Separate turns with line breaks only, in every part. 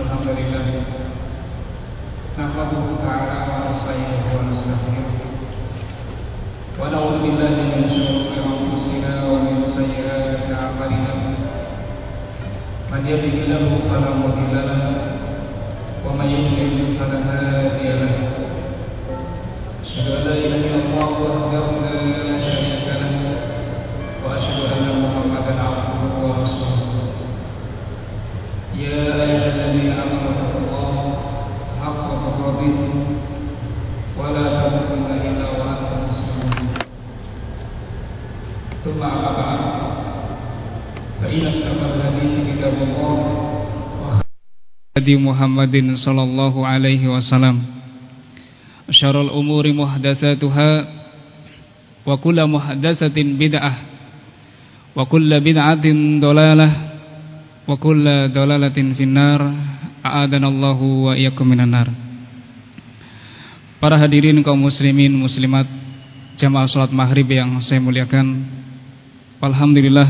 الحمد لله. نحمده تعالى ونستعينه ونستغفره ونعوذ بالله من شرور أنفسنا ومن سيئات أعمالنا. من يهده الله فلا مضل له ومن يضلل فلا هادي له. أشهد أن لا إله إلا الله وحده لا شريك له وأشهد أن محمدا عبده ورسوله. يا أيها الذين أما بعد فإن أصدق الحديث كتاب الله
هدي محمد صلى الله عليه وسلم شر الأمور محدثاتها وكل محدثة بدعة وكل بدعة ضلالة wa kulla dalalatin finnar a'adanallahu wa iyyakum minan nar Para hadirin kaum muslimin muslimat jamaah salat maghrib yang saya muliakan Alhamdulillah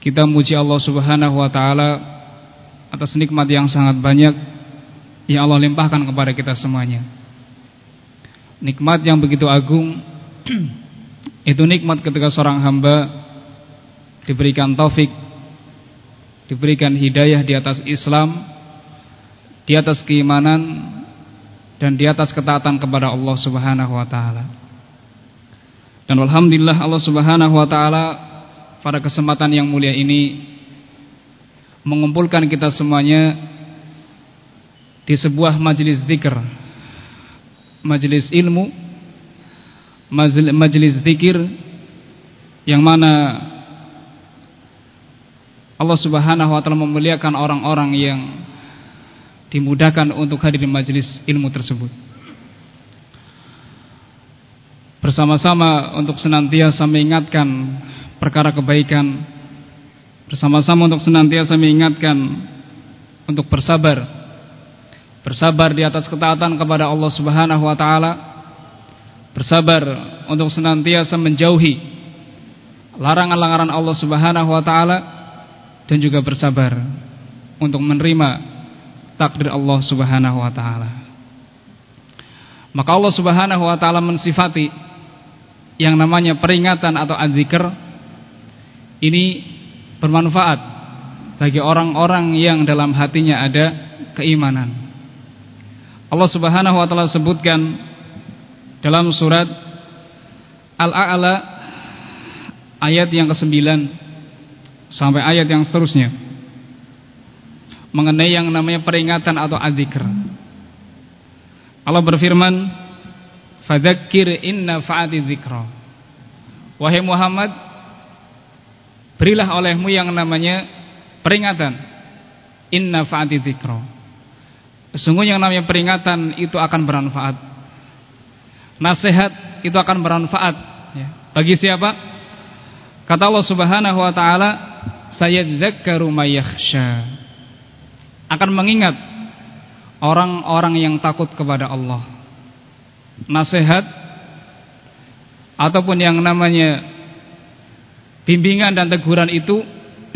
kita muji Allah Subhanahu wa taala atas nikmat yang sangat banyak yang Allah limpahkan kepada kita semuanya Nikmat yang begitu agung itu nikmat ketika seorang hamba diberikan taufik diberikan hidayah di atas Islam, di atas keimanan dan di atas ketaatan kepada Allah Subhanahu wa taala. Dan alhamdulillah Allah Subhanahu wa taala pada kesempatan yang mulia ini mengumpulkan kita semuanya di sebuah majelis zikir, majelis ilmu, majelis zikir yang mana Allah Subhanahu wa taala memuliakan orang-orang yang dimudahkan untuk hadir di majelis ilmu tersebut. Bersama-sama untuk senantiasa mengingatkan perkara kebaikan, bersama-sama untuk senantiasa mengingatkan untuk bersabar. Bersabar di atas ketaatan kepada Allah Subhanahu wa taala. Bersabar untuk senantiasa menjauhi larangan-larangan Allah Subhanahu wa taala dan juga bersabar untuk menerima takdir Allah Subhanahu wa taala. Maka Allah Subhanahu wa taala mensifati yang namanya peringatan atau adzikr ini bermanfaat bagi orang-orang yang dalam hatinya ada keimanan. Allah Subhanahu wa taala sebutkan dalam surat Al-A'la ayat yang ke-9 sampai ayat yang seterusnya mengenai yang namanya peringatan atau adzikr. Allah berfirman, "Fadzakir inna fa'ati dzikra." Wahai Muhammad, berilah olehmu yang namanya peringatan. Inna fa'ati dzikra. Sesungguhnya yang namanya peringatan itu akan bermanfaat. Nasihat itu akan bermanfaat ya. Bagi siapa? Kata Allah Subhanahu wa taala, sayadzakkaru mayakhsha akan mengingat orang-orang yang takut kepada Allah nasihat ataupun yang namanya bimbingan dan teguran itu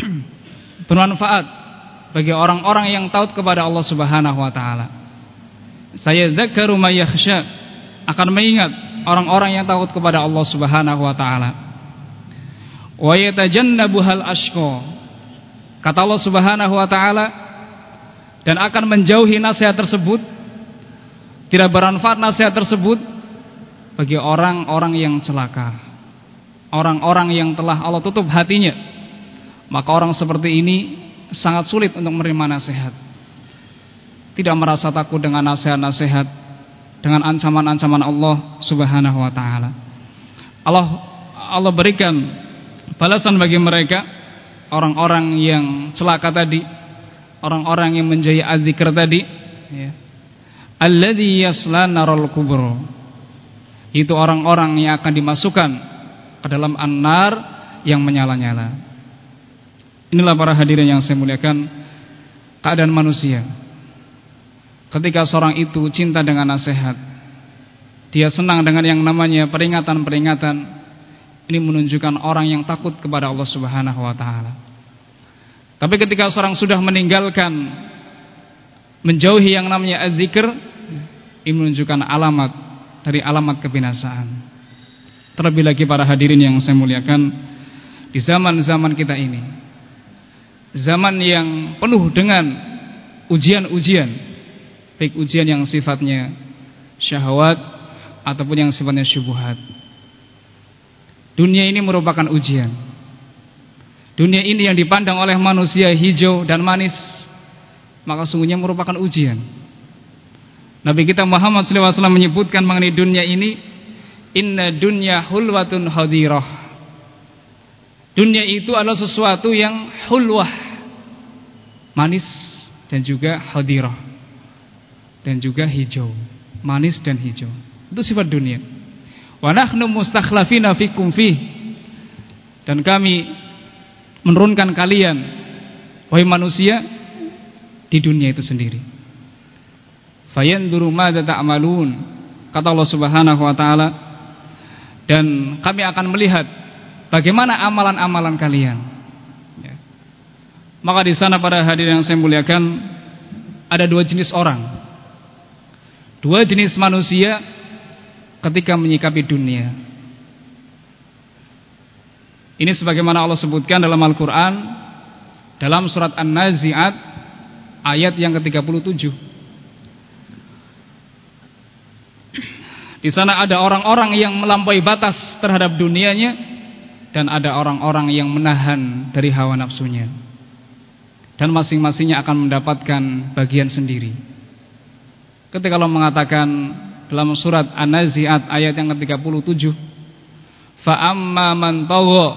bermanfaat bagi orang-orang yang takut kepada Allah Subhanahu wa taala. Sayadzakkaru mayakhsha akan mengingat orang-orang yang takut kepada Allah Subhanahu wa taala. Wa yatajannabuhal ashqa Kata Allah Subhanahu wa taala dan akan menjauhi nasihat tersebut tidak bermanfaat nasihat tersebut bagi orang-orang yang celaka. Orang-orang yang telah Allah tutup hatinya. Maka orang seperti ini sangat sulit untuk menerima nasihat. Tidak merasa takut dengan nasihat-nasihat dengan ancaman-ancaman Allah Subhanahu wa taala. Allah Allah berikan balasan bagi mereka orang-orang yang celaka tadi, orang-orang yang menjadi adzikr tadi, ya. Alladhi yasla narul kubur. Itu orang-orang yang akan dimasukkan ke dalam an-nar yang menyala-nyala. Inilah para hadirin yang saya muliakan keadaan manusia. Ketika seorang itu cinta dengan nasihat, dia senang dengan yang namanya peringatan-peringatan ini menunjukkan orang yang takut kepada Allah Subhanahu wa taala. Tapi ketika seorang sudah meninggalkan menjauhi yang namanya adzikir ini menunjukkan alamat dari alamat kebinasaan. Terlebih lagi para hadirin yang saya muliakan di zaman-zaman kita ini. Zaman yang penuh dengan ujian-ujian, baik ujian yang sifatnya syahwat ataupun yang sifatnya syubhat. Dunia ini merupakan ujian. Dunia ini yang dipandang oleh manusia hijau dan manis, maka sungguhnya merupakan ujian. Nabi kita Muhammad SAW menyebutkan mengenai dunia ini Inna dunya hulwatun hadirah. Dunia itu adalah sesuatu yang hulwah Manis dan juga hadirah Dan juga hijau Manis dan hijau. Itu sifat dunia. Wa nahnu mustakhlafina fikum fih. Dan kami menurunkan kalian Wahai manusia Di dunia itu sendiri fayanduru madza ta'malun kata Allah Subhanahu wa taala. Dan kami akan melihat bagaimana amalan-amalan kalian. Ya. maka di sana pada hadir yang saya muliakan ada dua jenis orang. Dua jenis manusia ketika menyikapi dunia. Ini sebagaimana Allah sebutkan dalam Al-Quran dalam surat An-Nazi'at ayat yang ke-37 Di sana ada orang-orang yang melampaui batas terhadap dunianya dan ada orang-orang yang menahan dari hawa nafsunya. Dan masing-masingnya akan mendapatkan bagian sendiri. Ketika Allah mengatakan dalam surat An-Nazi'at ayat yang ke-37, "Fa amma man tagha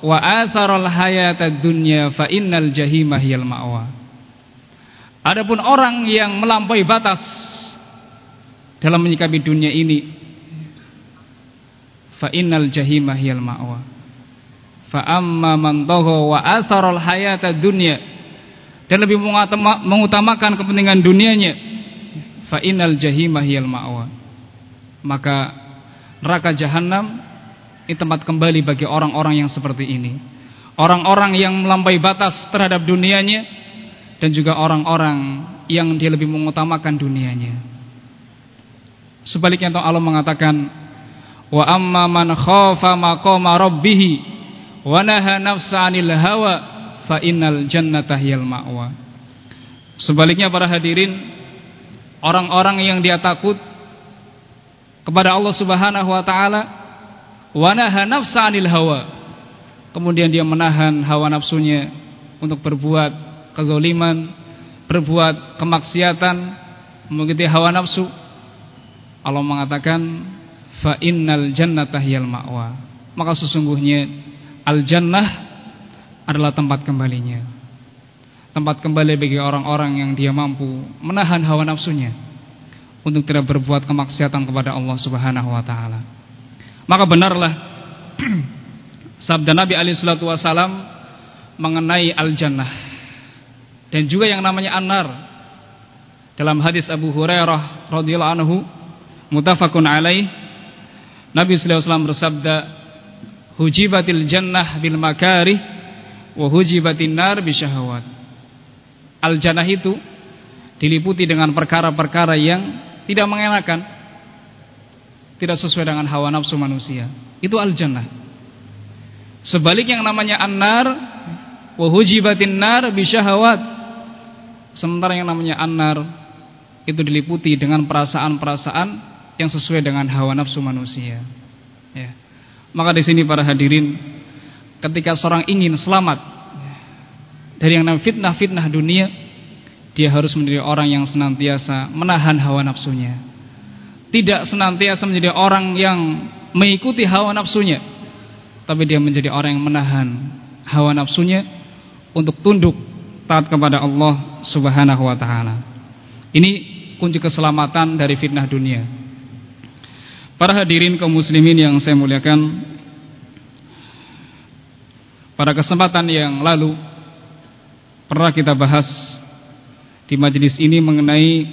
wa atharal hayatad dunya fa innal jahima hiyal ma'wa." Adapun orang yang melampaui batas dalam menyikapi dunia ini fa innal jahima hiyal ma'wa. Fa amma man wa asaral hayata dunya. Dan lebih mengutamakan kepentingan dunianya fa innal jahima hiyal ma'wa. Maka neraka jahanam ini tempat kembali bagi orang-orang yang seperti ini. Orang-orang yang melampaui batas terhadap dunianya dan juga orang-orang yang dia lebih mengutamakan dunianya Sebaliknya Allah mengatakan wa amma man khafa maqama rabbih wa naha nafsa 'anil hawa fa innal jannata hiyal ma'wa. Sebaliknya para hadirin orang-orang yang dia takut kepada Allah Subhanahu wa taala wa naha nafsa 'anil hawa. Kemudian dia menahan hawa nafsunya untuk berbuat kezaliman, berbuat kemaksiatan, mengikuti hawa nafsu Allah mengatakan fa innal jannata hiyal ma'wa. Maka sesungguhnya al jannah adalah tempat kembalinya. Tempat kembali bagi orang-orang yang dia mampu menahan hawa nafsunya untuk tidak berbuat kemaksiatan kepada Allah Subhanahu wa taala. Maka benarlah sabda Nabi alaihi salatu wasalam mengenai al jannah dan juga yang namanya an-nar dalam hadis Abu Hurairah radhiyallahu anhu mutafakun alaih. Nabi wasallam bersabda hujibatil jannah bil makarih wa hujibatin nar bisyahawat al jannah itu diliputi dengan perkara-perkara yang tidak mengenakan tidak sesuai dengan hawa nafsu manusia. Itu al jannah. Sebalik yang namanya an-nar wa hujibatin nar bisyahawat sementara yang namanya an-nar itu diliputi dengan perasaan-perasaan yang sesuai dengan hawa nafsu manusia. Ya. Maka di sini para hadirin, ketika seorang ingin selamat dari yang namanya fitnah-fitnah dunia, dia harus menjadi orang yang senantiasa menahan hawa nafsunya. Tidak senantiasa menjadi orang yang mengikuti hawa nafsunya, tapi dia menjadi orang yang menahan hawa nafsunya untuk tunduk taat kepada Allah Subhanahu wa taala. Ini kunci keselamatan dari fitnah dunia. Para hadirin kaum muslimin yang saya muliakan Pada kesempatan yang lalu Pernah kita bahas Di majelis ini mengenai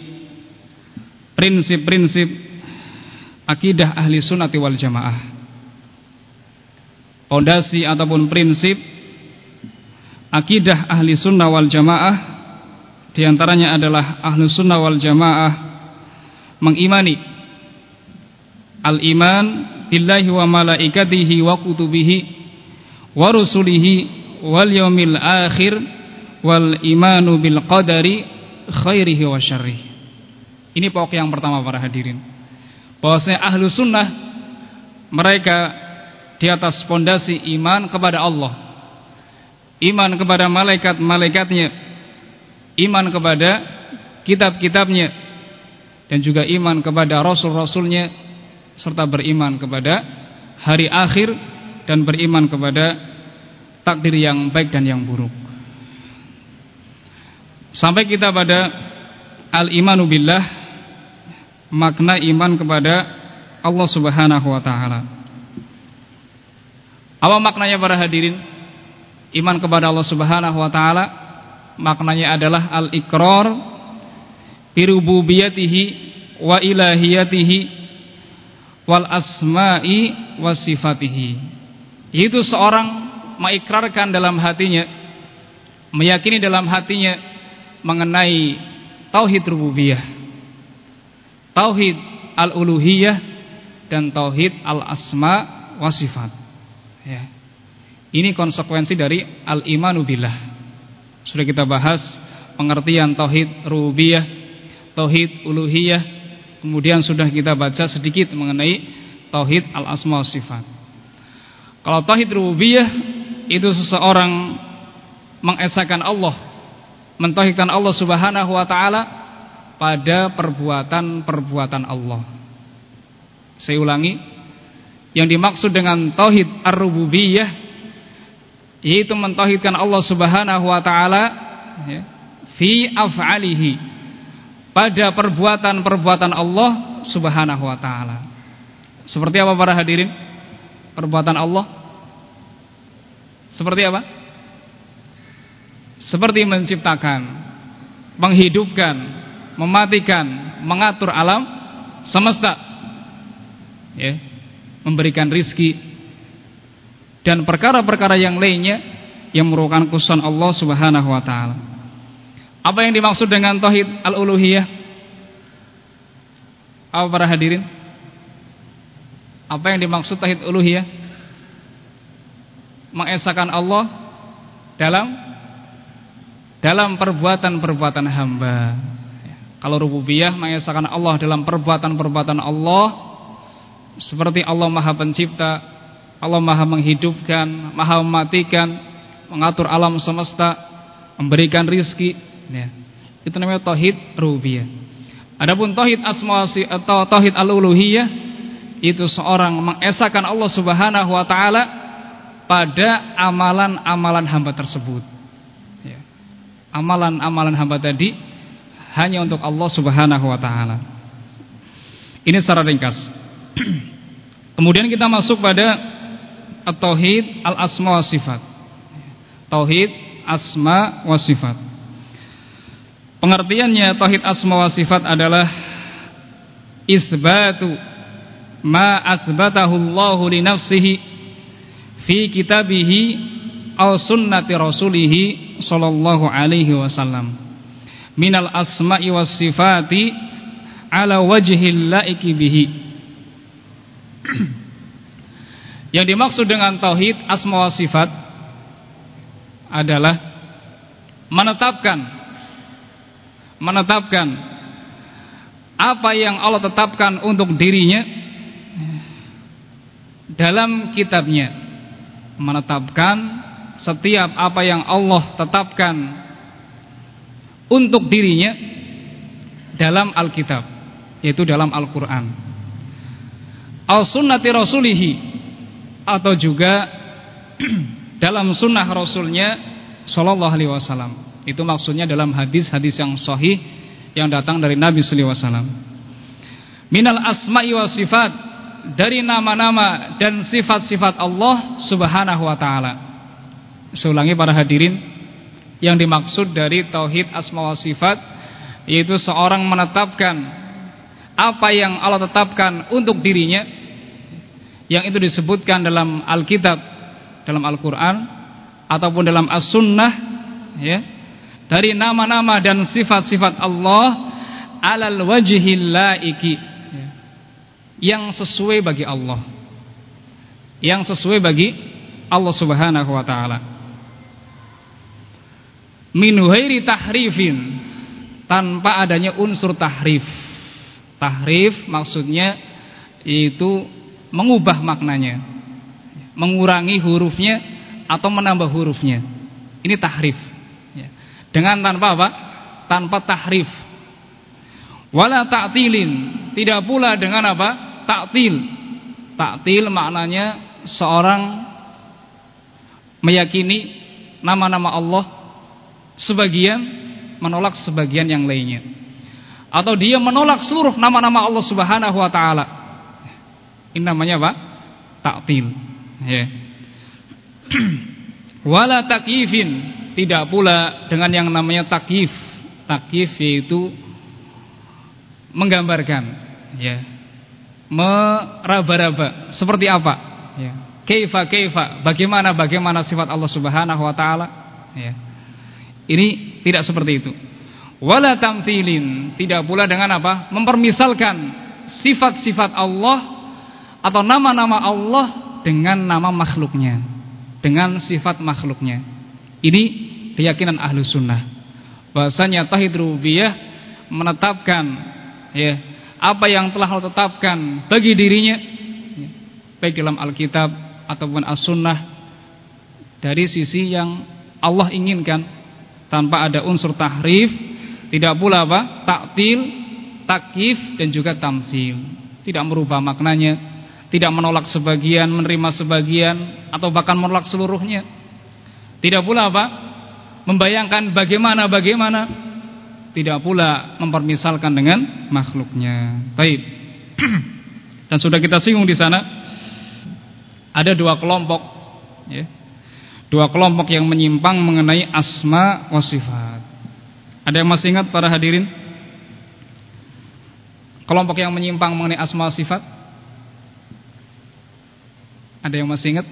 Prinsip-prinsip Akidah ahli sunnati wal jamaah. Pondasi ataupun prinsip Akidah ahli sunnah wal jamaah Di antaranya adalah ahlu sunnah wal jamaah mengimani al-iman billahi wa malaikatihi wa kutubihi wa rusulihi wal yaumil akhir wal imanu bil qadari khairihi wa syarrihi. Ini pokok yang pertama para hadirin. Bahwasanya ahlu sunnah mereka di atas pondasi iman kepada Allah, iman kepada malaikat-malaikatnya, iman kepada kitab-kitabnya, dan juga iman kepada rasul-rasulnya, serta beriman kepada hari akhir dan beriman kepada takdir yang baik dan yang buruk. Sampai kita pada al-imanu billah makna iman kepada Allah Subhanahu wa taala. Apa maknanya para hadirin? Iman kepada Allah Subhanahu wa taala maknanya adalah al-iqrar bi rububiyatihi wa ilahiyatihi wal asma'i was sifatihi. Yaitu seorang mengikrarkan dalam hatinya, meyakini dalam hatinya mengenai tauhid rububiyah, tauhid al-uluhiyah dan tauhid al-asma wa sifat. Ya. Ini konsekuensi dari al-imanu billah. Sudah kita bahas pengertian tauhid rububiyah, tauhid uluhiyah, kemudian sudah kita baca sedikit mengenai tauhid al-asma sifat. Kalau tauhid rububiyah itu seseorang mengesahkan Allah mentauhidkan Allah Subhanahu wa taala pada perbuatan-perbuatan Allah. Saya ulangi, yang dimaksud dengan tauhid ar-rububiyah yaitu mentauhidkan Allah Subhanahu wa taala ya, fi af'alihi pada perbuatan-perbuatan Allah Subhanahu wa taala. Seperti apa para hadirin? Perbuatan Allah seperti apa? seperti menciptakan, menghidupkan, mematikan, mengatur alam semesta, ya, memberikan rizki dan perkara-perkara yang lainnya yang merupakan kusan Allah Subhanahu Wa Taala. Apa yang dimaksud dengan tauhid al-uluhiyah? Apa para hadirin? Apa yang dimaksud tauhid uluhiyah? Mengesahkan Allah dalam dalam perbuatan-perbuatan hamba. Kalau rububiyah mengesahkan Allah dalam perbuatan-perbuatan Allah seperti Allah Maha Pencipta, Allah Maha menghidupkan, Maha mematikan, mengatur alam semesta, memberikan rizki. Ya. Itu namanya tauhid rububiyah. Adapun tauhid asma atau tauhid al-uluhiyah itu seorang mengesahkan Allah Subhanahu wa taala pada amalan-amalan hamba tersebut amalan-amalan hamba tadi hanya untuk Allah Subhanahu wa taala. Ini secara ringkas. Kemudian kita masuk pada tauhid al-asma wa sifat. Tauhid asma wa sifat. Pengertiannya tauhid asma wa sifat adalah isbatu ma asbatahu Allah li nafsihi fi kitabihi aw sunnati rasulih sallallahu alaihi wasallam. Minal asma'i was sifati ala wajhil laiki bihi. Yang dimaksud dengan tauhid asma wa sifat adalah menetapkan menetapkan apa yang Allah tetapkan untuk dirinya dalam kitabnya menetapkan setiap apa yang Allah tetapkan untuk dirinya dalam Alkitab yaitu dalam Al-Qur'an. Al-sunnati rasulihi atau juga dalam sunnah rasulnya sallallahu alaihi wasallam. Itu maksudnya dalam hadis-hadis yang sahih yang datang dari Nabi sallallahu alaihi wasallam. Minal asma'i wa sifat dari nama-nama dan sifat-sifat Allah Subhanahu wa taala. Saya ulangi para hadirin yang dimaksud dari tauhid asma wa sifat yaitu seorang menetapkan apa yang Allah tetapkan untuk dirinya yang itu disebutkan dalam Alkitab, dalam Al-Qur'an ataupun dalam As-Sunnah ya. Dari nama-nama dan sifat-sifat Allah alal wajhil laiki. Ya. yang sesuai bagi Allah. Yang sesuai bagi Allah Subhanahu wa taala. Min ghairi tahrifin. Tanpa adanya unsur tahrif. Tahrif maksudnya itu mengubah maknanya. Mengurangi hurufnya atau menambah hurufnya. Ini tahrif dengan tanpa apa? Tanpa tahrif. Wala ta'tilin, tidak pula dengan apa? Ta'til. Ta'til maknanya seorang meyakini nama-nama Allah sebagian menolak sebagian yang lainnya. Atau dia menolak seluruh nama-nama Allah Subhanahu wa taala. Ini namanya apa? Ta'til. Ya. Wala takyifin tidak pula dengan yang namanya takif. Takif yaitu menggambarkan, ya. Meraba-raba seperti apa? Ya. Kaifa kaifa, bagaimana bagaimana sifat Allah Subhanahu wa taala? Ya. Ini tidak seperti itu. Wala tamthilin, tidak pula dengan apa? Mempermisalkan sifat-sifat Allah atau nama-nama Allah dengan nama makhluknya, dengan sifat makhluknya. Ini keyakinan ahlu sunnah. Bahasanya tauhid rububiyah menetapkan ya apa yang telah Allah tetapkan bagi dirinya ya, baik dalam Alkitab ataupun As-Sunnah dari sisi yang Allah inginkan tanpa ada unsur tahrif, tidak pula apa? taktil, takif dan juga tamsil. Tidak merubah maknanya, tidak menolak sebagian, menerima sebagian atau bahkan menolak seluruhnya tidak pula apa? Membayangkan bagaimana-bagaimana. Tidak pula mempermisalkan dengan makhluknya. Baik. Dan sudah kita singgung di sana ada dua kelompok ya. Dua kelompok yang menyimpang mengenai asma wa sifat. Ada yang masih ingat para hadirin? Kelompok yang menyimpang mengenai asma wa sifat? Ada yang masih ingat?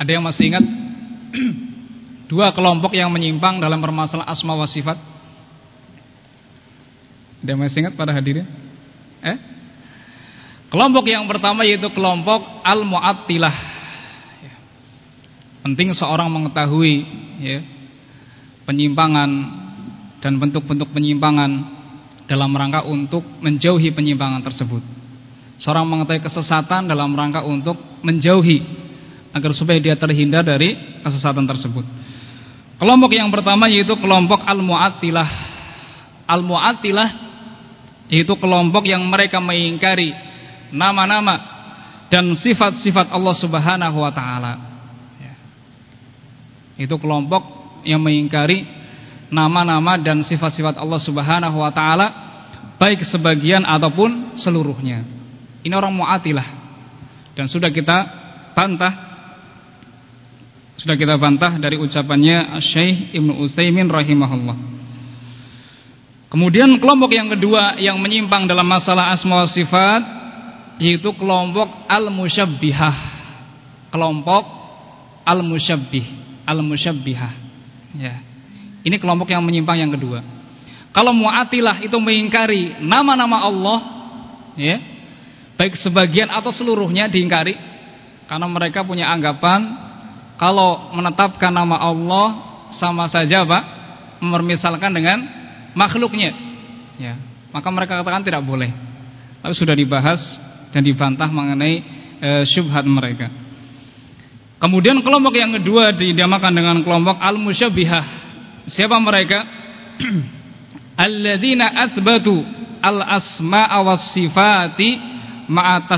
Ada yang masih ingat dua kelompok yang menyimpang dalam permasalahan asma wa sifat? Ada yang masih ingat para hadirin? Eh? Kelompok yang pertama yaitu kelompok al-mu'attilah. Ya. Penting seorang mengetahui ya, penyimpangan dan bentuk-bentuk penyimpangan dalam rangka untuk menjauhi penyimpangan tersebut. Seorang mengetahui kesesatan dalam rangka untuk menjauhi agar supaya dia terhindar dari kesesatan tersebut. Kelompok yang pertama yaitu kelompok Al-Mu'attilah. Al-Mu'attilah yaitu kelompok yang mereka mengingkari nama-nama dan sifat-sifat Allah Subhanahu wa taala. Ya. Itu kelompok yang mengingkari nama-nama dan sifat-sifat Allah Subhanahu wa taala baik sebagian ataupun seluruhnya. Ini orang Mu'attilah. Dan sudah kita bantah sudah kita bantah dari ucapannya Syekh Ibnu Utsaimin rahimahullah. Kemudian kelompok yang kedua yang menyimpang dalam masalah asma wa sifat yaitu kelompok al-musyabbihah. Kelompok al-musyabbih, al-musyabbihah. Ya. Ini kelompok yang menyimpang yang kedua. Kalau Mu'atilah itu mengingkari nama-nama Allah, ya. Baik sebagian atau seluruhnya diingkari karena mereka punya anggapan kalau menetapkan nama Allah sama saja Pak memermisalkan dengan makhluknya. Ya maka mereka katakan tidak boleh. Tapi sudah dibahas dan dibantah mengenai e, syubhat mereka. Kemudian kelompok yang kedua dinamakan dengan kelompok al-musyabbihah siapa mereka? Alladzina asbatu al-asma'a was sifati ma'a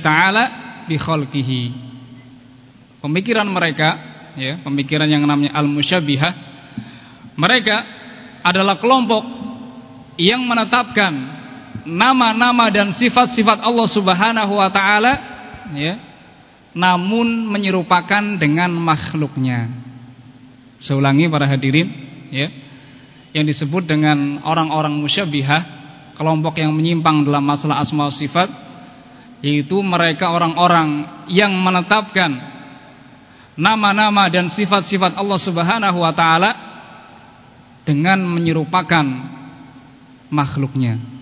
ta'ala bi khalqihi pemikiran mereka ya, pemikiran yang namanya al-musyabbihah mereka adalah kelompok yang menetapkan nama-nama dan sifat-sifat Allah Subhanahu wa taala ya namun menyerupakan dengan makhluknya. Saya ulangi para hadirin ya. Yang disebut dengan orang-orang musyabbihah, kelompok yang menyimpang dalam masalah asma sifat yaitu mereka orang-orang yang menetapkan nama-nama dan sifat-sifat Allah Subhanahu wa taala dengan menyerupakan makhluknya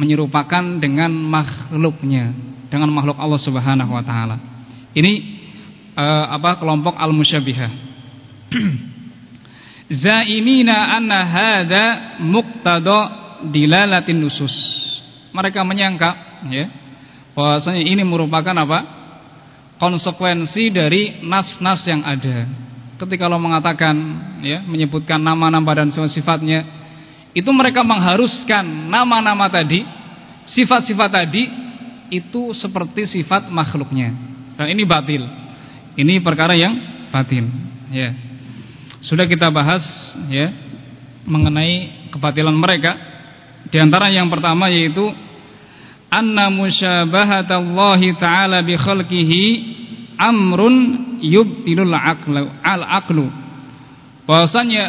menyerupakan dengan makhluknya dengan makhluk Allah Subhanahu wa taala. Ini uh, apa kelompok al-musyabihah zaimina anna hadza muqtada dilalatin nusus. Mereka menyangka ya bahwasanya ini merupakan apa konsekuensi dari nas-nas yang ada. Ketika Allah mengatakan ya menyebutkan nama-nama dan sifat-sifatnya itu mereka mengharuskan nama-nama tadi sifat-sifat tadi itu seperti sifat makhluknya. Dan ini batil. Ini perkara yang batil ya. Sudah kita bahas ya mengenai kebatilan mereka. Di antara yang pertama yaitu anna musyabahatallahi ta'ala bi khalqihi amrun yubtilul aqlu al aqlu. Bahwasanya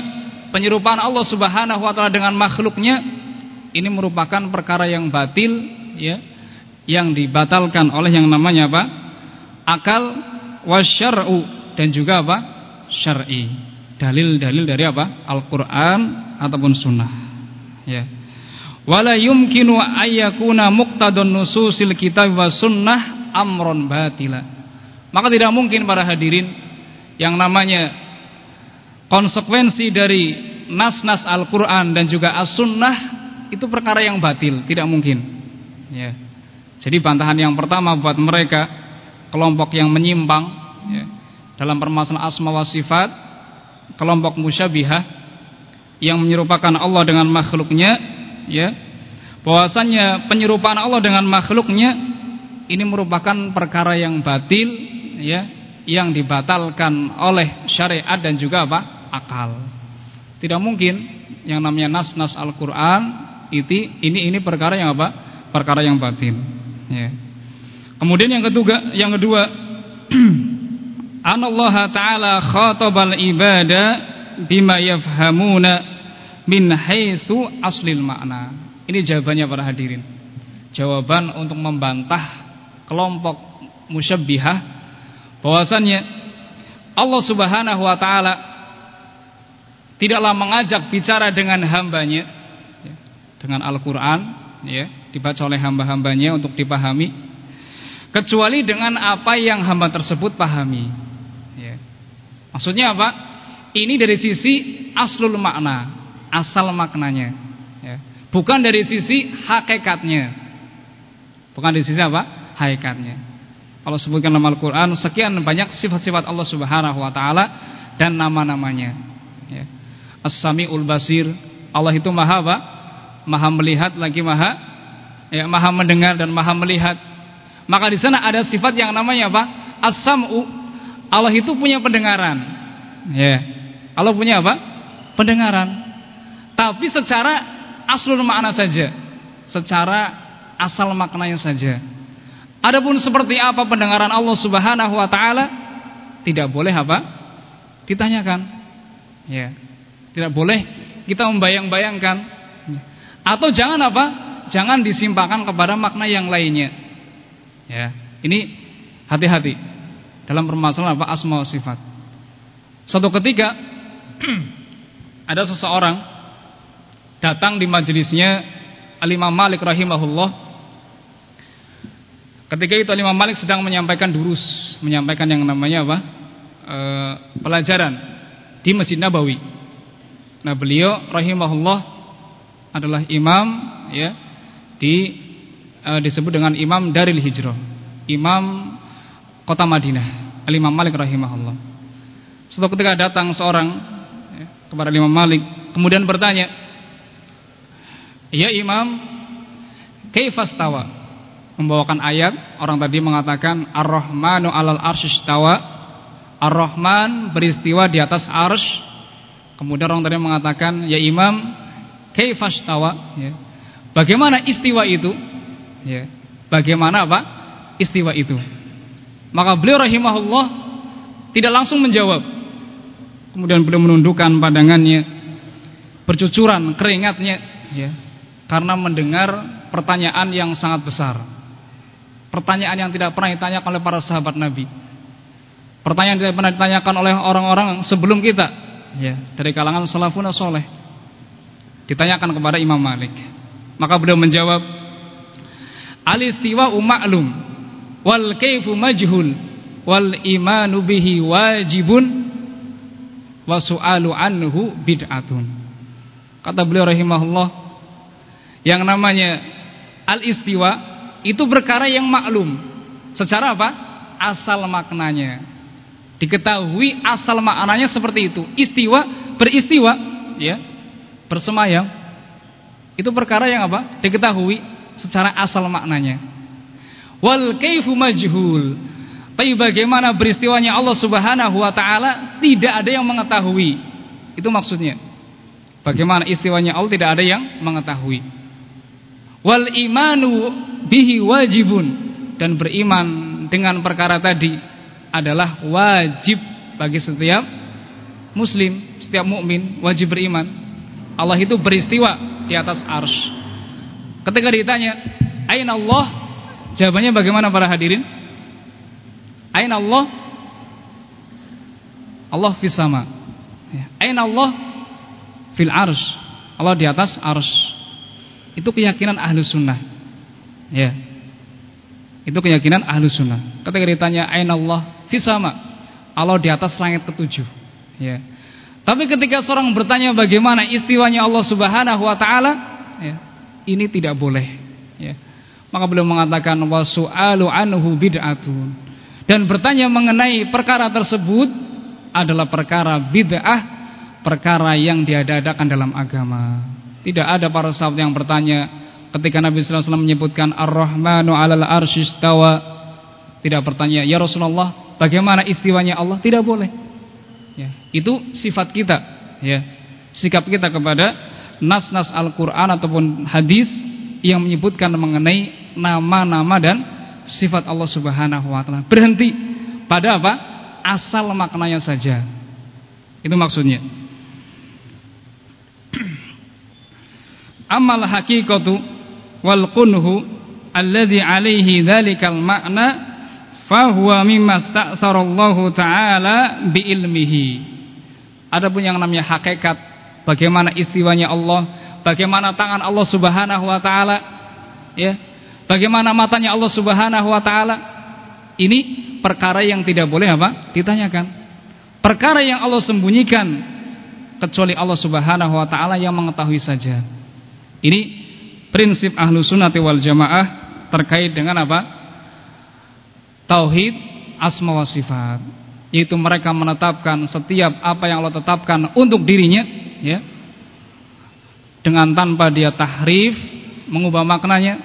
penyerupaan Allah Subhanahu wa taala dengan makhluknya ini merupakan perkara yang batil ya yang dibatalkan oleh yang namanya apa? Akal wasyar'u dan juga apa? Syar'i. Dalil-dalil dari apa? Al-Qur'an ataupun sunnah ya wala yumkinu ayyakuna muqtadun nususil kitab wa sunnah amron batila. Maka tidak mungkin para hadirin yang namanya konsekuensi dari nas-nas Al-Qur'an dan juga as-sunnah itu perkara yang batil tidak mungkin. Ya. Jadi bantahan yang pertama buat mereka kelompok yang menyimpang ya, dalam permasalahan asma wa sifat kelompok musyabihah yang menyerupakan Allah dengan makhluknya ya. Bahwasannya penyerupaan Allah dengan makhluknya ini merupakan perkara yang batil ya yang dibatalkan oleh syariat dan juga apa? Akal. Tidak mungkin yang namanya nas-nas Al-Qur'an itu ini ini perkara yang apa? Perkara yang batil ya. Kemudian yang kedua yang kedua anallaha taala khatabal ibada bima yafhamuna min haitsu aslil makna. Ini jawabannya para hadirin. Jawaban untuk membantah kelompok musyabbihah bahwasannya Allah Subhanahu wa taala tidaklah mengajak bicara dengan hambanya ya, dengan Al-Qur'an ya, dibaca oleh hamba-hambanya untuk dipahami kecuali dengan apa yang hamba tersebut pahami ya. Maksudnya apa? Ini dari sisi aslul makna asal maknanya ya. bukan dari sisi hakikatnya. Bukan dari sisi apa? Hakikatnya. Kalau sebutkan nama Al-Quran sekian banyak sifat-sifat Allah Subhanahu Wa Taala dan nama-namanya ya. As-Sami'ul Basir. Allah itu maha apa? Maha melihat lagi maha ya maha mendengar dan maha melihat. Maka di sana ada sifat yang namanya apa? As-sam'u. Allah itu punya pendengaran ya. Allah punya apa? Pendengaran tapi secara aslul makna saja. Secara asal maknanya saja. Adapun seperti apa pendengaran Allah Subhanahu wa taala tidak boleh apa? Ditanyakan. Ya. Tidak boleh kita membayang-bayangkan. Atau jangan apa? Jangan disimpangkan kepada makna yang lainnya. Ya. Ini hati-hati dalam permasalahan apa? Asma sifat. Suatu ketika ada seseorang datang di majelisnya Al-Imam Malik rahimahullah. Ketika itu Al-Imam Malik sedang menyampaikan durus menyampaikan yang namanya apa? E, pelajaran di Masjid Nabawi. Nah beliau rahimahullah adalah imam ya di e, disebut dengan imam Daril Hijrah imam kota Madinah Al-Imam Malik rahimahullah. Suatu ketika datang seorang ya, kepada Imam Malik kemudian bertanya Ya Imam, kaifastawa? Membawakan ayat, orang tadi mengatakan Ar-Rahmanu 'alal arsyistawa. Ar-Rahman beristiwa di atas arsy. Kemudian orang tadi mengatakan, "Ya Imam, kaifastawa?" Ya. Bagaimana istiwa itu? Ya. Bagaimana apa? Istiwa itu. Maka beliau rahimahullah tidak langsung menjawab. Kemudian beliau menundukkan pandangannya, bercucuran keringatnya, ya karena mendengar pertanyaan yang sangat besar. Pertanyaan yang tidak pernah ditanyakan oleh para sahabat Nabi. Pertanyaan yang tidak pernah ditanyakan oleh orang-orang sebelum kita. Ya, dari kalangan salafun soleh. Ditanyakan kepada Imam Malik. Maka beliau menjawab, Al-istiwa ma'lum wal kaifu majhul wal imanu bihi wajibun wa su'alu anhu bid'atun. Kata beliau rahimahullah, yang namanya al-istiwa itu perkara yang maklum. Secara apa? Asal maknanya. Diketahui asal maknanya seperti itu. Istiwa, beristiwa, ya. Bersemayam. Itu perkara yang apa? Diketahui secara asal maknanya. Wal kaifu majhul. Tapi bagaimana beristiwanya Allah Subhanahu wa taala tidak ada yang mengetahui. Itu maksudnya. Bagaimana istiwanya Allah tidak ada yang mengetahui. Wal imanu bihi wajibun dan beriman dengan perkara tadi adalah wajib bagi setiap muslim, setiap mukmin wajib beriman. Allah itu beristiwa di atas arsy. Ketika ditanya, "Aina Allah?" Jawabannya bagaimana para hadirin? Aina Allah? Allah fis sama. Ya. Aina Allah? Fil arsy. Allah di atas arsy. Itu keyakinan ahlu sunnah. Ya. Itu keyakinan ahlu sunnah. Ketika ditanya Aina Allah fisama. Allah di atas langit ketujuh. Ya. Tapi ketika seorang bertanya bagaimana istiwanya Allah Subhanahu wa taala, ya, ini tidak boleh. Ya. Maka beliau mengatakan wasu'alu anhu bid'atun. Dan bertanya mengenai perkara tersebut adalah perkara bid'ah, perkara yang diadakan dalam agama. Tidak ada para sahabat yang bertanya ketika Nabi sallallahu alaihi wasallam menyebutkan Ar-Rahmanu 'alal arsy istawa. Tidak bertanya, "Ya Rasulullah, bagaimana istiwanya Allah?" Tidak boleh. Ya, itu sifat kita, ya. Sikap kita kepada nas-nas Al-Qur'an ataupun hadis yang menyebutkan mengenai nama-nama dan sifat Allah Subhanahu wa taala. Berhenti pada apa? Asal maknanya saja. Itu maksudnya. Amal haqiqatu wal kunhu alladhi alaihi dzalikal ma'na fahuwa mimma sta'sarallahu ta'ala bi ilmihi adapun yang namanya hakikat bagaimana istiwanya Allah bagaimana tangan Allah Subhanahu wa taala ya bagaimana matanya Allah Subhanahu wa taala ini perkara yang tidak boleh apa? Ditanyakan. Perkara yang Allah sembunyikan kecuali Allah Subhanahu wa taala yang mengetahui saja ini prinsip ahlu sunnati wal jamaah terkait dengan apa? Tauhid asma wa sifat. Yaitu mereka menetapkan setiap apa yang Allah tetapkan untuk dirinya ya. Dengan tanpa dia tahrif, mengubah maknanya,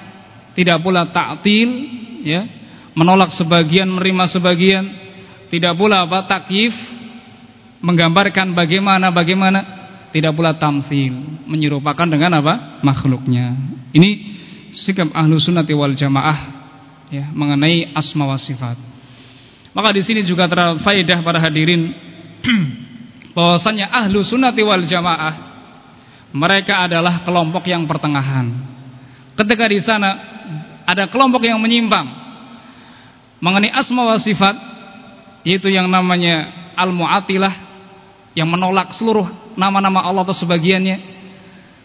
tidak pula ta'til ya, menolak sebagian menerima sebagian, tidak pula apa takyif menggambarkan bagaimana bagaimana tidak pula tamsil menyerupakan dengan apa? Makhluknya. Ini sikap ahlu sunnati wal jamaah ya mengenai asma wa sifat. Maka di sini juga terfaedah para hadirin bahwasanya ahlu sunnati wal jamaah mereka adalah kelompok yang pertengahan. Ketika di sana ada kelompok yang menyimpang mengenai asma wa sifat yaitu yang namanya al-mu'atilah yang menolak seluruh nama-nama Allah atau sebagiannya.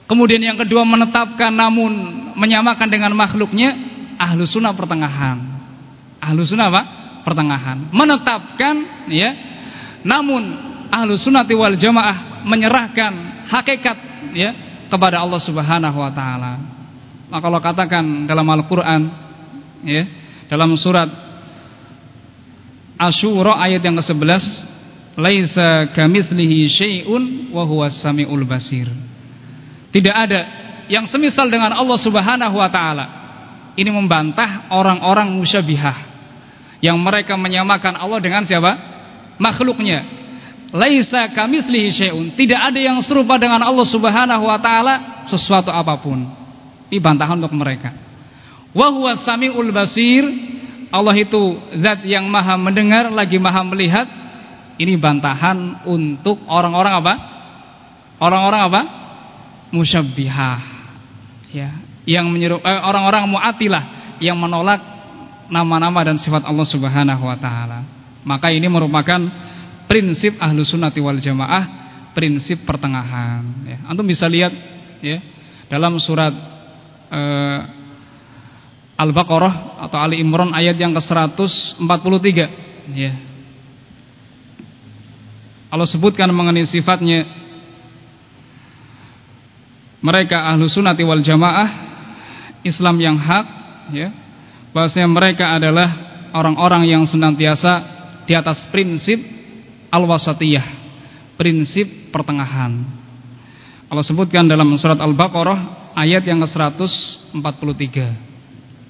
Kemudian yang kedua menetapkan namun menyamakan dengan makhluknya ahlu sunnah pertengahan. Ahlu sunnah apa? Pertengahan. Menetapkan ya. Namun ahlu sunnah wal jamaah menyerahkan hakikat ya kepada Allah Subhanahu wa taala. Maka Allah katakan dalam Al-Qur'an ya, dalam surat Asyura ayat yang ke-11 laisa kamitslihi syai'un wa huwas samiul basir. Tidak ada yang semisal dengan Allah Subhanahu wa taala. Ini membantah orang-orang musyabihah yang mereka menyamakan Allah dengan siapa? makhluknya. Laisa kamitslihi syai'un. Tidak ada yang serupa dengan Allah Subhanahu wa taala sesuatu apa pun. Ini bantahan untuk mereka. Wa huwas samiul basir. Allah itu zat yang maha mendengar lagi maha melihat ini bantahan untuk orang-orang apa? Orang-orang apa? Musyabbihah. Ya, yang menyeru eh, orang-orang mu'atilah yang menolak nama-nama dan sifat Allah Subhanahu wa taala. Maka ini merupakan prinsip ahlu sunnati wal jamaah, prinsip pertengahan. Ya. Antum bisa lihat ya dalam surat uh, Al-Baqarah atau Ali Imran ayat yang ke-143 ya. Allah sebutkan mengenai sifatnya mereka ahlu sunnati wal jamaah Islam yang hak ya. Bahwasanya mereka adalah orang-orang yang senantiasa di atas prinsip al-wasatiyah prinsip pertengahan. Allah sebutkan dalam surat Al-Baqarah ayat yang ke-143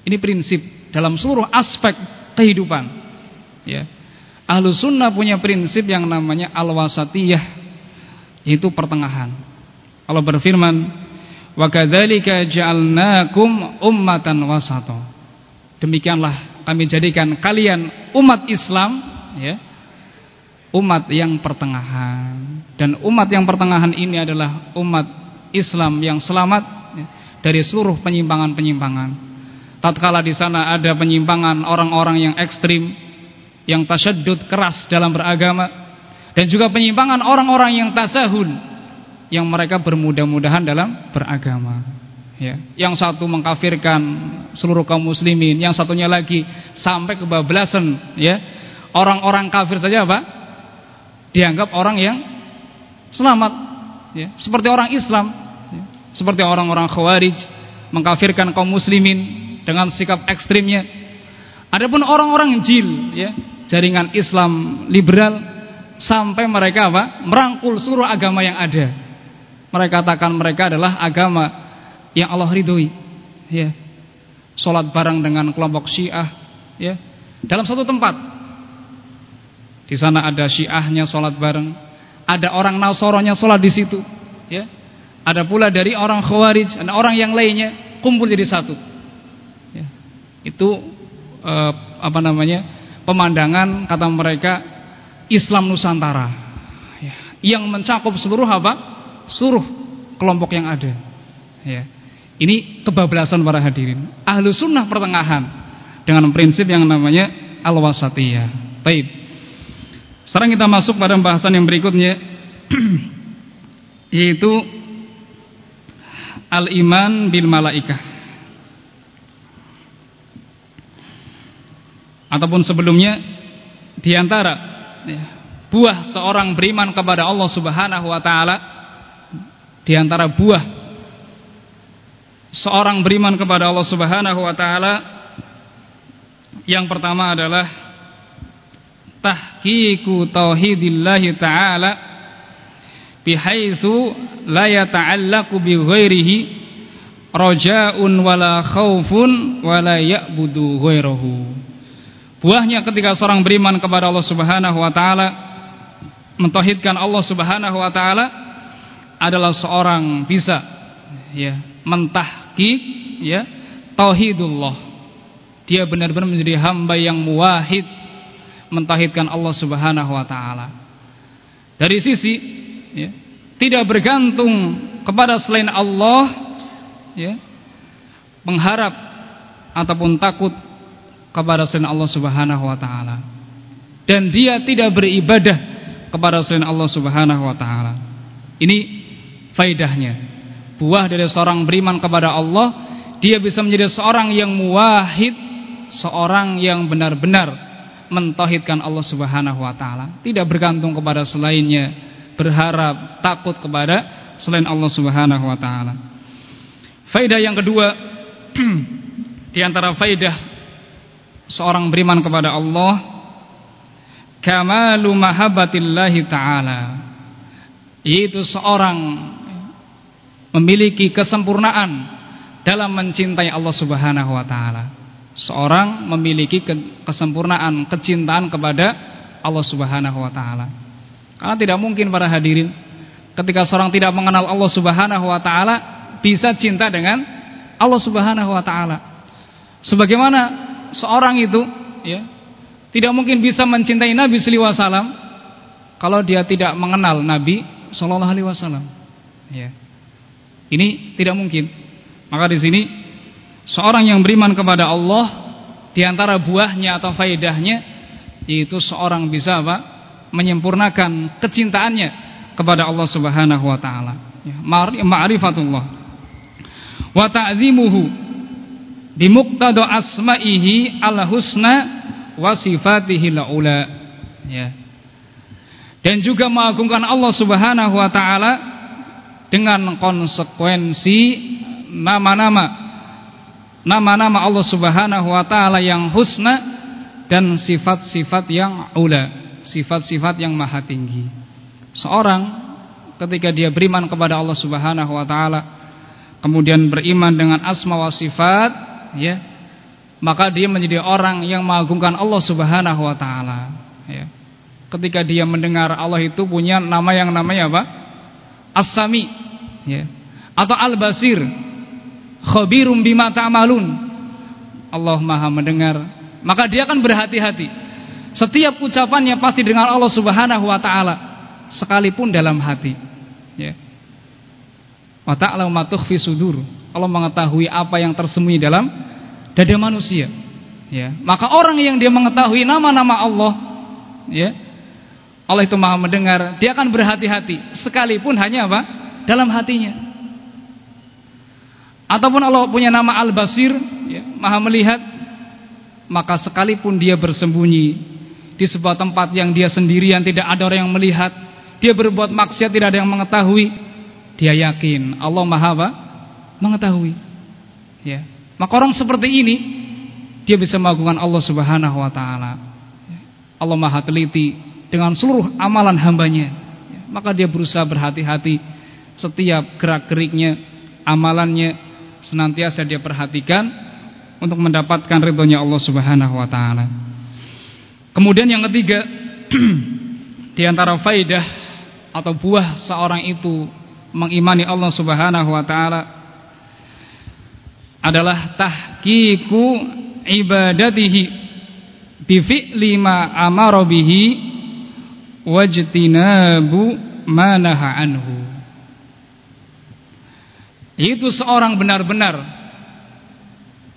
ini prinsip dalam seluruh aspek kehidupan ya ahlu sunnah punya prinsip yang namanya al-wasatiyah yaitu pertengahan. Allah berfirman wa kadzalika ja'alnakum ummatan wasata. Demikianlah kami jadikan kalian umat Islam ya umat yang pertengahan. Dan umat yang pertengahan ini adalah umat Islam yang selamat ya, dari seluruh penyimpangan-penyimpangan. Tatkala di sana ada penyimpangan orang-orang yang ekstrim yang tasyadud keras dalam beragama dan juga penyimpangan orang-orang yang tasahul yang mereka bermudah-mudahan dalam beragama ya. Yang satu mengkafirkan seluruh kaum muslimin, yang satunya lagi sampai kebablasan ya. Orang-orang kafir saja apa? Dianggap orang yang selamat ya. Seperti orang Islam ya. Seperti orang-orang Khawarij mengkafirkan kaum muslimin dengan sikap ekstrimnya. Adapun orang-orang jil ya, jaringan Islam liberal sampai mereka apa? merangkul seluruh agama yang ada. Mereka katakan mereka adalah agama yang Allah ridhoi ya salat bareng dengan kelompok Syiah ya dalam satu tempat di sana ada Syiahnya salat bareng ada orang Nasoronya salat di situ ya ada pula dari orang Khawarij dan orang yang lainnya kumpul jadi satu ya. itu eh, apa namanya pemandangan kata mereka Islam Nusantara ya. yang mencakup seluruh apa seluruh kelompok yang ada ya ini kebablasan para hadirin. Ahlu sunnah pertengahan dengan prinsip yang namanya al-wasatiyah. Baik. Sekarang kita masuk pada pembahasan yang berikutnya yaitu al-iman bil malaikah. Ataupun sebelumnya di antara ya, buah seorang beriman kepada Allah Subhanahu wa taala di antara buah seorang beriman kepada Allah Subhanahu wa taala yang pertama adalah tahqiqu tauhidillah taala bihaitsu la yata'allaqu bi ghairihi raja'un wala khaufun wala ya'budu ghairahu buahnya ketika seorang beriman kepada Allah Subhanahu wa taala mentauhidkan Allah Subhanahu wa taala adalah seorang bisa ya mentahqiq ya tauhidullah. Dia benar-benar menjadi hamba yang muwahhid mentauhidkan Allah Subhanahu wa taala. Dari sisi ya, tidak bergantung kepada selain Allah ya, mengharap ataupun takut kepada selain Allah Subhanahu wa taala. Dan dia tidak beribadah kepada selain Allah Subhanahu wa taala. Ini faidahnya buah dari seorang beriman kepada Allah dia bisa menjadi seorang yang muwahid seorang yang benar-benar mentauhidkan Allah Subhanahu wa taala tidak bergantung kepada selainnya berharap takut kepada selain Allah Subhanahu wa taala faidah yang kedua di antara faidah seorang beriman kepada Allah kamalu mahabbatillahi taala yaitu seorang memiliki kesempurnaan dalam mencintai Allah Subhanahu wa taala. Seorang memiliki kesempurnaan kecintaan kepada Allah Subhanahu wa taala. Karena tidak mungkin para hadirin ketika seorang tidak mengenal Allah Subhanahu wa taala bisa cinta dengan Allah Subhanahu wa taala. Sebagaimana seorang itu ya tidak mungkin bisa mencintai Nabi sallallahu alaihi wasallam kalau dia tidak mengenal Nabi sallallahu alaihi wasallam. Ya. Ini tidak mungkin. Maka di sini seorang yang beriman kepada Allah di antara buahnya atau faedahnya yaitu seorang bisa apa? menyempurnakan kecintaannya kepada Allah Subhanahu wa taala. Ya, ma'rifatullah. Wa ta'zimuhu bimuqtada asma'ihi al-husna wa sifatihi al-ula. Ya. Dan juga mengagungkan Allah Subhanahu wa taala dengan konsekuensi nama-nama nama-nama Allah Subhanahu wa taala yang husna dan sifat-sifat yang ula, sifat-sifat yang maha tinggi. Seorang ketika dia beriman kepada Allah Subhanahu wa taala, kemudian beriman dengan asma wa sifat, ya, maka dia menjadi orang yang mengagungkan Allah Subhanahu wa taala, ya. Ketika dia mendengar Allah itu punya nama yang namanya apa? As-Sami, ya. Atau Al-Basir, khabirum bima ta'malun. Allah Maha mendengar, maka dia akan berhati-hati. Setiap ucapannya pasti dengan Allah Subhanahu wa taala sekalipun dalam hati. Ya. Wa ta'lamu ma tukhfi sudur. Allah mengetahui apa yang tersembunyi dalam dada manusia. Ya. Maka orang yang dia mengetahui nama-nama Allah, ya. Allah itu Maha mendengar, dia akan berhati-hati sekalipun hanya apa? dalam hatinya ataupun Allah punya nama Al-Basir, ya, Maha melihat, maka sekalipun dia bersembunyi di sebuah tempat yang dia sendirian tidak ada orang yang melihat, dia berbuat maksiat tidak ada yang mengetahui, dia yakin Allah Maha apa? Mengetahui. Ya. Maka orang seperti ini dia bisa mengagungkan Allah Subhanahu wa taala. Allah Maha teliti dengan seluruh amalan hambanya. Ya. Maka dia berusaha berhati-hati setiap gerak-geriknya, amalannya senantiasa dia perhatikan untuk mendapatkan ridhonya Allah Subhanahu wa taala. Kemudian yang ketiga di antara faidah atau buah seorang itu mengimani Allah Subhanahu wa taala adalah tahqiqu ibadatihi bi fi'li ma amara bihi wajtinabu ma anhu yaitu seorang benar-benar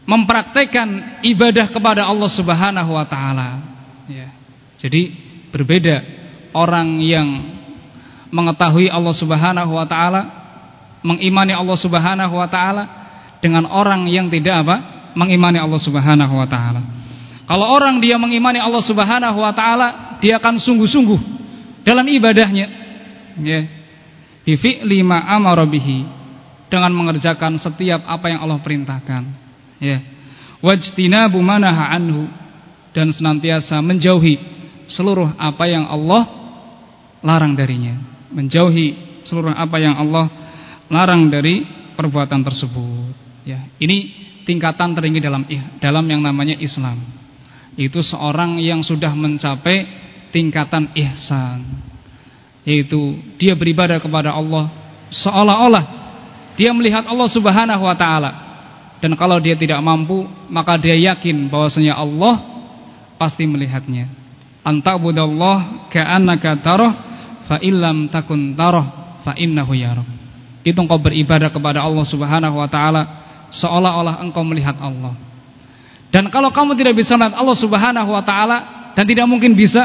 mempraktekkan ibadah kepada Allah Subhanahu wa taala ya. Jadi berbeda orang yang mengetahui Allah Subhanahu wa taala, mengimani Allah Subhanahu wa taala dengan orang yang tidak apa? mengimani Allah Subhanahu wa taala. Kalau orang dia mengimani Allah Subhanahu wa taala, dia akan sungguh-sungguh dalam ibadahnya. Ya. Bi fi'li ma amara bihi dengan mengerjakan setiap apa yang Allah perintahkan. Ya. Wajtinabu manaha anhu dan senantiasa menjauhi seluruh apa yang Allah larang darinya. Menjauhi seluruh apa yang Allah larang dari perbuatan tersebut. Ini tingkatan tertinggi dalam dalam yang namanya Islam. Itu seorang yang sudah mencapai tingkatan ihsan. Yaitu dia beribadah kepada Allah seolah-olah dia melihat Allah Subhanahu wa taala. Dan kalau dia tidak mampu, maka dia yakin bahwasanya Allah pasti melihatnya. Antabudallah ka'annaka tarah fa illam takun tarah fa innahu yarah. Itu engkau beribadah kepada Allah Subhanahu wa taala seolah-olah engkau melihat Allah. Dan kalau kamu tidak bisa melihat Allah Subhanahu wa taala dan tidak mungkin bisa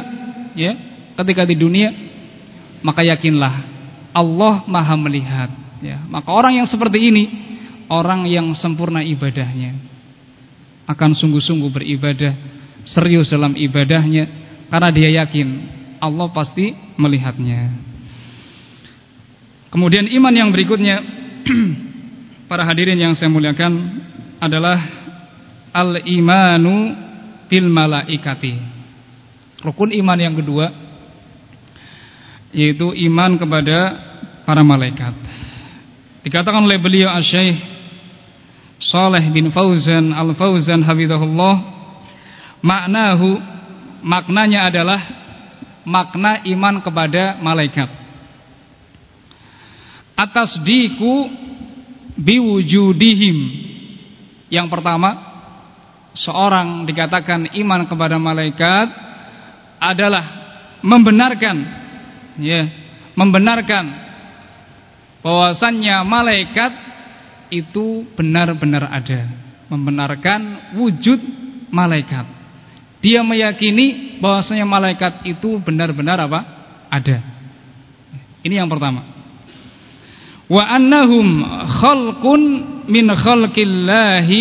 ya ketika di dunia maka yakinlah Allah Maha melihat Ya, maka orang yang seperti ini orang yang sempurna ibadahnya akan sungguh-sungguh beribadah serius dalam ibadahnya karena dia yakin Allah pasti melihatnya. Kemudian iman yang berikutnya para hadirin yang saya muliakan adalah al-imanu bil malaikati. Rukun iman yang kedua yaitu iman kepada para malaikat. Dikatakan oleh beliau Asy-Syaikh Saleh bin Fauzan Al-Fauzan hafizahullah maknahu maknanya adalah makna iman kepada malaikat. Atas diku biwujudihim. Yang pertama, seorang dikatakan iman kepada malaikat adalah membenarkan ya, membenarkan bahwasannya malaikat itu benar-benar ada, membenarkan wujud malaikat. Dia meyakini bahwasanya malaikat itu benar-benar apa? Ada. Ini yang pertama. Wa annahum khalqun min khalqillahi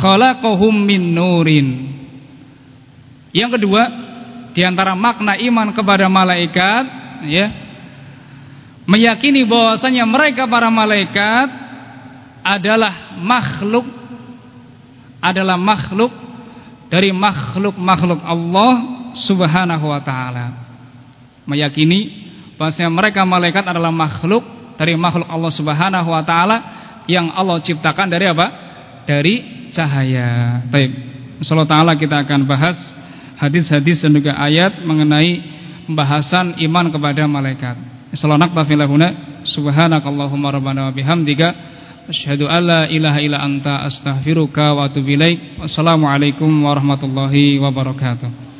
khalaqahum min nurin. Yang kedua, di antara makna iman kepada malaikat, ya, meyakini bahwasanya mereka para malaikat adalah makhluk adalah makhluk dari makhluk-makhluk Allah Subhanahu wa taala. Meyakini bahwasanya mereka malaikat adalah makhluk dari makhluk Allah Subhanahu wa taala yang Allah ciptakan dari apa? Dari cahaya. Baik. Insyaallah taala kita akan bahas hadis-hadis dan juga ayat mengenai pembahasan iman kepada malaikat. Insyaallah naktafi lahuna subhanakallahumma rabbana wa bihamdika Asyhadu alla ilaha illa anta astaghfiruka wa atubu ilaik. Wassalamualaikum warahmatullahi wabarakatuh.